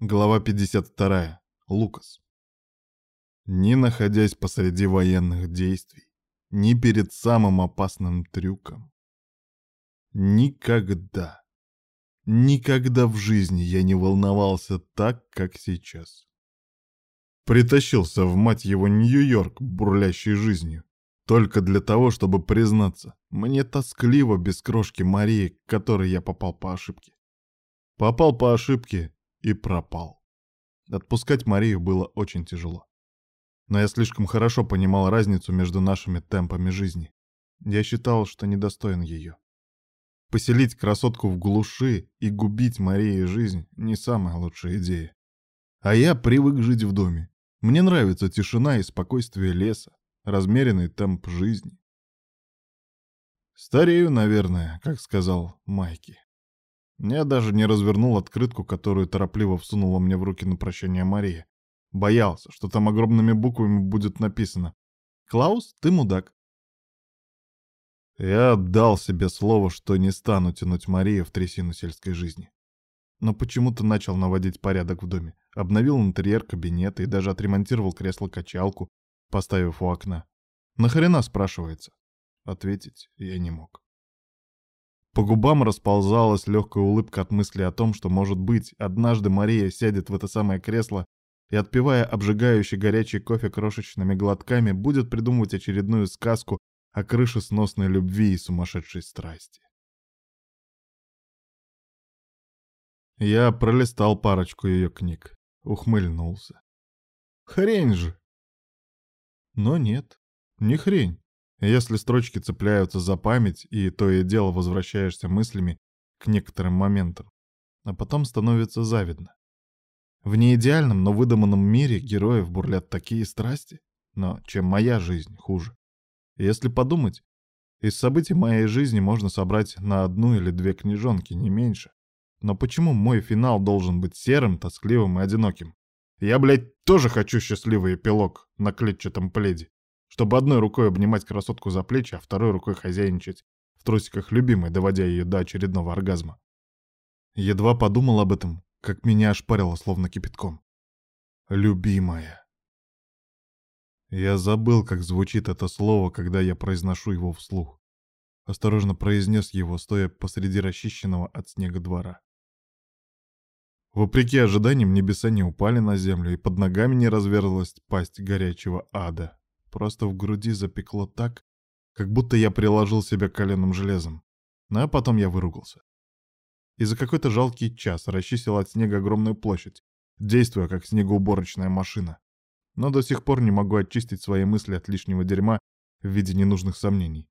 Глава 52. Лукас. Не находясь посреди военных действий, ни перед самым опасным трюком. Никогда, никогда в жизни я не волновался так, как сейчас. Притащился в мать его Нью-Йорк, бурлящей жизнью, только для того, чтобы признаться, мне тоскливо без крошки Марии, к которой я попал по ошибке. Попал по ошибке и пропал. Отпускать Марию было очень тяжело. Но я слишком хорошо понимал разницу между нашими темпами жизни. Я считал, что недостоин ее. Поселить красотку в глуши и губить Марии жизнь — не самая лучшая идея. А я привык жить в доме. Мне нравится тишина и спокойствие леса, размеренный темп жизни. Старею, наверное, как сказал Майки. Я даже не развернул открытку, которую торопливо всунула мне в руки на прощание Мария. Боялся, что там огромными буквами будет написано «Клаус, ты мудак». Я отдал себе слово, что не стану тянуть Марию в трясину сельской жизни. Но почему-то начал наводить порядок в доме. Обновил интерьер кабинета и даже отремонтировал кресло-качалку, поставив у окна. Нахрена, спрашивается? Ответить я не мог. По губам расползалась легкая улыбка от мысли о том, что, может быть, однажды Мария сядет в это самое кресло и, отпивая обжигающий горячий кофе крошечными глотками, будет придумывать очередную сказку о крышесносной любви и сумасшедшей страсти. Я пролистал парочку ее книг, ухмыльнулся. Хрень же! Но нет, не хрень. Если строчки цепляются за память, и то и дело возвращаешься мыслями к некоторым моментам, а потом становится завидно. В неидеальном, но выдуманном мире героев бурлят такие страсти, но чем моя жизнь хуже. Если подумать, из событий моей жизни можно собрать на одну или две книжонки, не меньше. Но почему мой финал должен быть серым, тоскливым и одиноким? Я, блядь, тоже хочу счастливый эпилог на клетчатом пледе чтобы одной рукой обнимать красотку за плечи, а второй рукой хозяйничать в трусиках любимой, доводя ее до очередного оргазма. Едва подумал об этом, как меня ошпарило словно кипятком. Любимая. Я забыл, как звучит это слово, когда я произношу его вслух. Осторожно произнес его, стоя посреди расчищенного от снега двора. Вопреки ожиданиям, небеса не упали на землю, и под ногами не разверзлась пасть горячего ада. Просто в груди запекло так, как будто я приложил себя коленным железом. Ну а потом я выругался. И за какой-то жалкий час расчистил от снега огромную площадь, действуя как снегоуборочная машина. Но до сих пор не могу очистить свои мысли от лишнего дерьма в виде ненужных сомнений.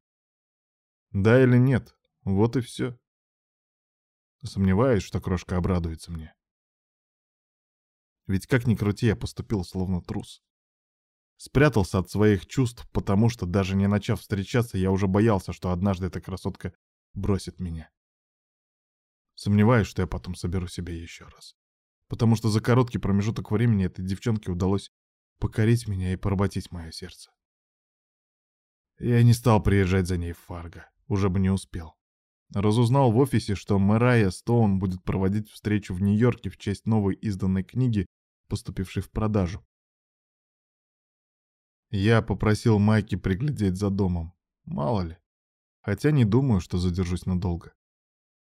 Да или нет, вот и все. Сомневаюсь, что крошка обрадуется мне. Ведь как ни крути, я поступил словно трус. Спрятался от своих чувств, потому что, даже не начав встречаться, я уже боялся, что однажды эта красотка бросит меня. Сомневаюсь, что я потом соберу себя еще раз. Потому что за короткий промежуток времени этой девчонке удалось покорить меня и поработить мое сердце. Я не стал приезжать за ней в Фарго, уже бы не успел. Разузнал в офисе, что Мэрайя Стоун будет проводить встречу в Нью-Йорке в честь новой изданной книги, поступившей в продажу. Я попросил Майки приглядеть за домом. Мало ли. Хотя не думаю, что задержусь надолго.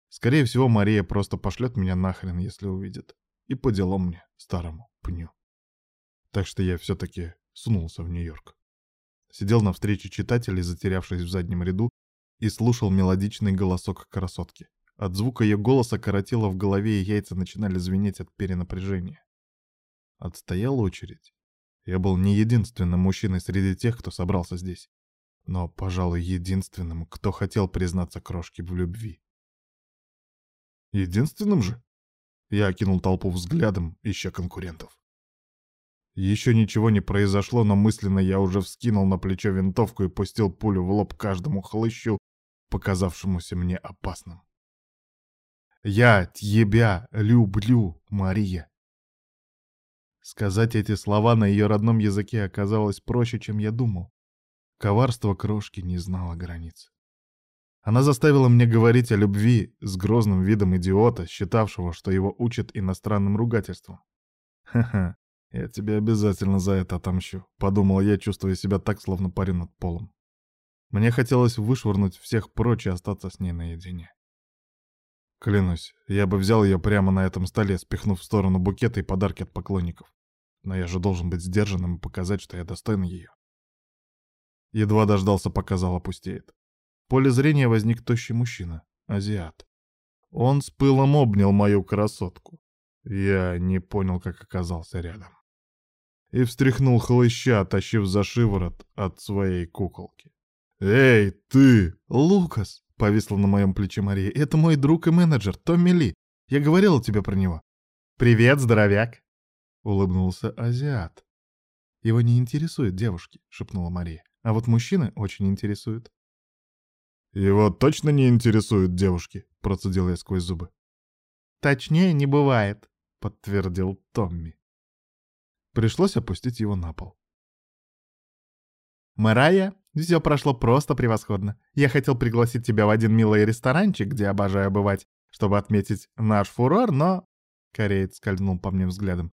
Скорее всего, Мария просто пошлет меня нахрен, если увидит. И по делам мне, старому пню. Так что я все-таки сунулся в Нью-Йорк. Сидел на встрече читателей, затерявшись в заднем ряду, и слушал мелодичный голосок красотки. От звука ее голоса коротило в голове, и яйца начинали звенеть от перенапряжения. Отстояла очередь. Я был не единственным мужчиной среди тех, кто собрался здесь, но, пожалуй, единственным, кто хотел признаться крошке в любви. Единственным же? Я окинул толпу взглядом, ища конкурентов. Еще ничего не произошло, но мысленно я уже вскинул на плечо винтовку и пустил пулю в лоб каждому хлыщу, показавшемуся мне опасным. «Я тебя люблю, Мария!» Сказать эти слова на ее родном языке оказалось проще, чем я думал. Коварство крошки не знало границ. Она заставила мне говорить о любви с грозным видом идиота, считавшего, что его учат иностранным ругательством. Ха-ха, я тебе обязательно за это отомщу, подумал я, чувствуя себя так, словно парень над полом. Мне хотелось вышвырнуть всех прочь и остаться с ней наедине. Клянусь, я бы взял ее прямо на этом столе, спихнув в сторону букета и подарки от поклонников. Но я же должен быть сдержанным и показать, что я достоин ее. Едва дождался, пока зал опустеет. В поле зрения возник тощий мужчина, азиат. Он с пылом обнял мою красотку. Я не понял, как оказался рядом. И встряхнул хлыща, тащив за шиворот от своей куколки. «Эй, ты!» «Лукас!» — повисла на моем плече Мария. «Это мой друг и менеджер, Томми Ли. Я говорила тебе про него». «Привет, здоровяк!» — улыбнулся азиат. «Его не интересуют девушки», — шепнула Мария. «А вот мужчины очень интересуют». «Его точно не интересуют девушки?» — процедил я сквозь зубы. «Точнее не бывает», — подтвердил Томми. Пришлось опустить его на пол. «Марая, все прошло просто превосходно. Я хотел пригласить тебя в один милый ресторанчик, где обожаю бывать, чтобы отметить наш фурор, но...» Кореец скользнул по мне взглядом.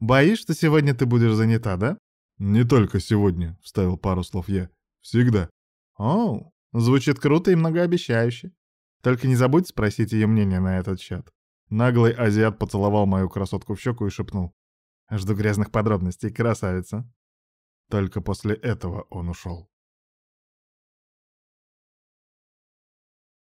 «Боишь, что сегодня ты будешь занята, да?» «Не только сегодня», — вставил пару слов я. «Всегда». «Оу, звучит круто и многообещающе. Только не забудь спросить ее мнение на этот счет». Наглый азиат поцеловал мою красотку в щеку и шепнул. «Жду грязных подробностей, красавица». Только после этого он ушел.